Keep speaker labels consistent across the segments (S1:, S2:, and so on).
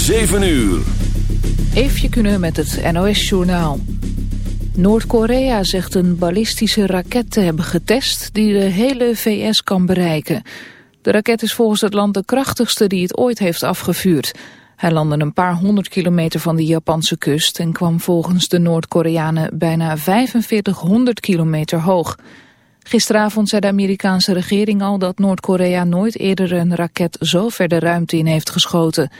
S1: 7 uur.
S2: Eefje kunnen met het NOS-journaal. Noord-Korea zegt een ballistische raket te hebben getest die de hele VS kan bereiken. De raket is volgens het land de krachtigste die het ooit heeft afgevuurd. Hij landde een paar honderd kilometer van de Japanse kust en kwam volgens de Noord-Koreanen bijna 4500 kilometer hoog. Gisteravond zei de Amerikaanse regering al dat Noord-Korea nooit eerder een raket zo ver de ruimte in heeft geschoten.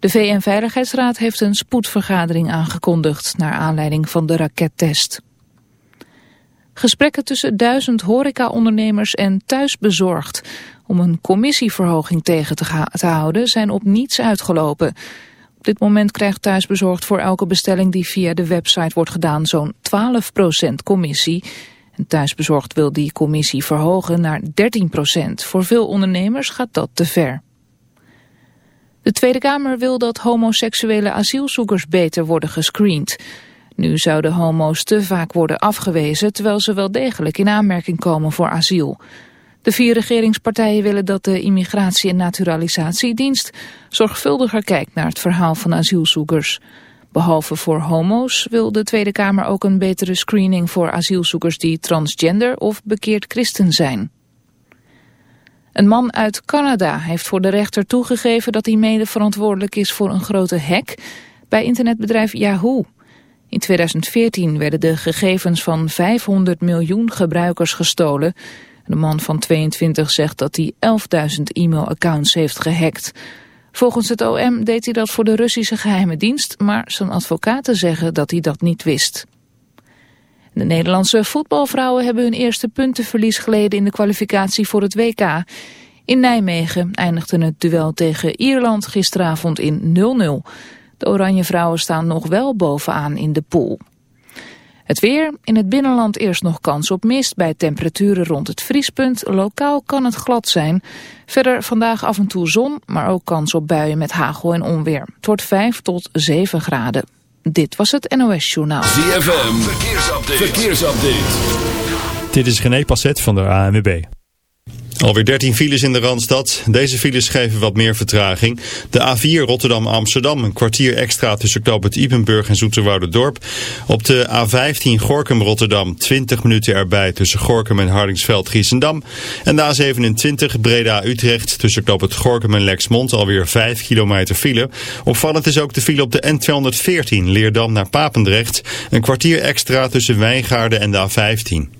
S2: De VN-veiligheidsraad heeft een spoedvergadering aangekondigd naar aanleiding van de rakettest. Gesprekken tussen duizend horecaondernemers en thuisbezorgd om een commissieverhoging tegen te, te houden zijn op niets uitgelopen. Op dit moment krijgt thuisbezorgd voor elke bestelling die via de website wordt gedaan zo'n 12% commissie. En thuisbezorgd wil die commissie verhogen naar 13%. Voor veel ondernemers gaat dat te ver. De Tweede Kamer wil dat homoseksuele asielzoekers beter worden gescreend. Nu zouden homo's te vaak worden afgewezen... terwijl ze wel degelijk in aanmerking komen voor asiel. De vier regeringspartijen willen dat de Immigratie- en Naturalisatiedienst... zorgvuldiger kijkt naar het verhaal van asielzoekers. Behalve voor homo's wil de Tweede Kamer ook een betere screening... voor asielzoekers die transgender of bekeerd christen zijn. Een man uit Canada heeft voor de rechter toegegeven dat hij mede verantwoordelijk is voor een grote hack bij internetbedrijf Yahoo. In 2014 werden de gegevens van 500 miljoen gebruikers gestolen. De man van 22 zegt dat hij 11.000 e-mailaccounts heeft gehackt. Volgens het OM deed hij dat voor de Russische geheime dienst, maar zijn advocaten zeggen dat hij dat niet wist. De Nederlandse voetbalvrouwen hebben hun eerste puntenverlies geleden in de kwalificatie voor het WK. In Nijmegen eindigde het duel tegen Ierland gisteravond in 0-0. De Oranje Vrouwen staan nog wel bovenaan in de pool. Het weer. In het binnenland eerst nog kans op mist bij temperaturen rond het vriespunt. Lokaal kan het glad zijn. Verder vandaag af en toe zon, maar ook kans op buien met hagel en onweer. Het wordt 5 tot 7 graden. Dit was het NOS Journaal.
S1: ZFM. Verkeersupdate. Verkeersupdate.
S3: Dit is René Passet van de ANWB. Alweer 13 files in de Randstad. Deze files geven wat meer vertraging. De A4 Rotterdam-Amsterdam, een kwartier extra tussen knooppunt Ipenburg en Dorp. Op de A15 Gorkum-Rotterdam, 20 minuten erbij tussen Gorkum en Hardingsveld-Giessendam. En de A27 Breda-Utrecht tussen knooppunt Gorkum en Lexmond, alweer 5 kilometer file. Opvallend is ook de file op de N214 Leerdam naar Papendrecht. Een kwartier extra tussen Wijngaarden en de A15.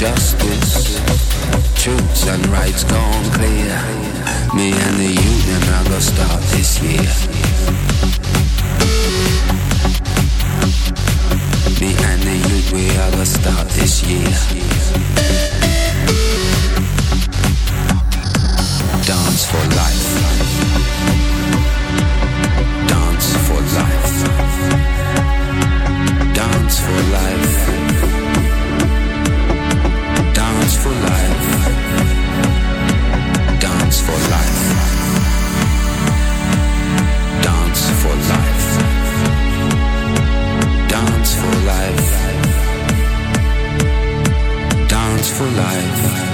S4: justice, truths and rights gone clear. Me and the youth are gonna start this year. Me and the youth we are gonna start this year. Dance for life.
S5: 不来。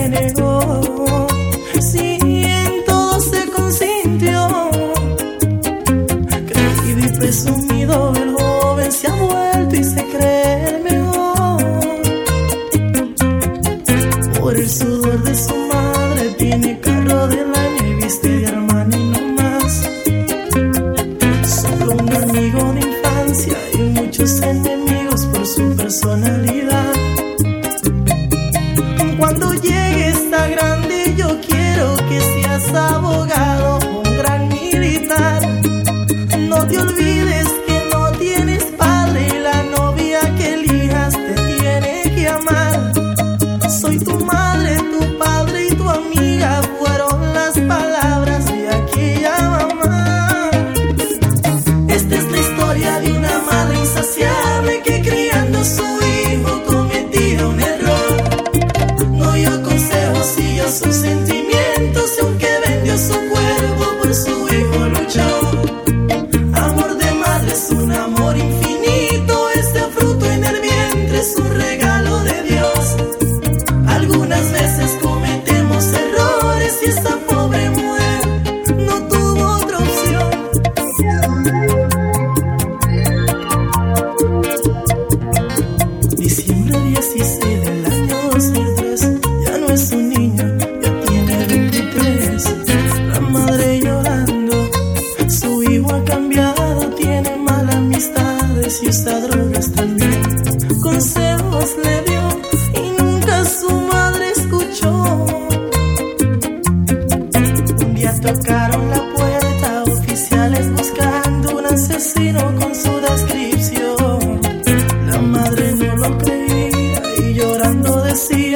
S5: ಏನೇನೋ Con su descripción. La madre no lo creía y llorando decía.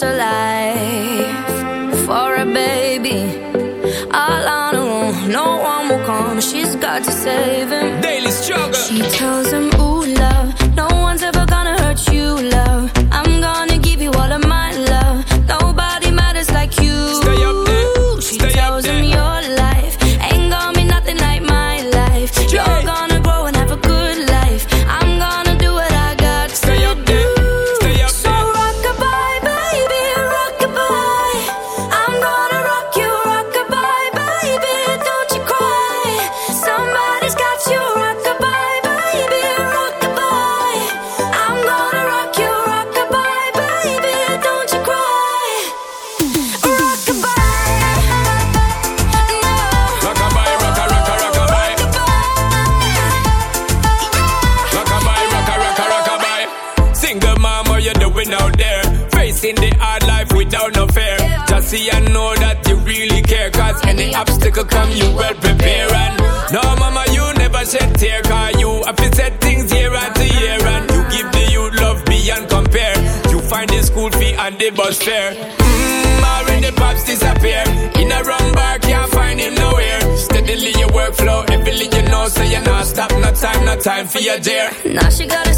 S5: comes for
S6: a baby. All on her own, no one will come. She's got to save him.
S5: Daily struggle.
S6: She tells him, Ooh, love
S5: for you, dear.
S6: Now she got a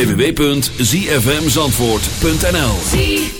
S1: www.zfmzandvoort.nl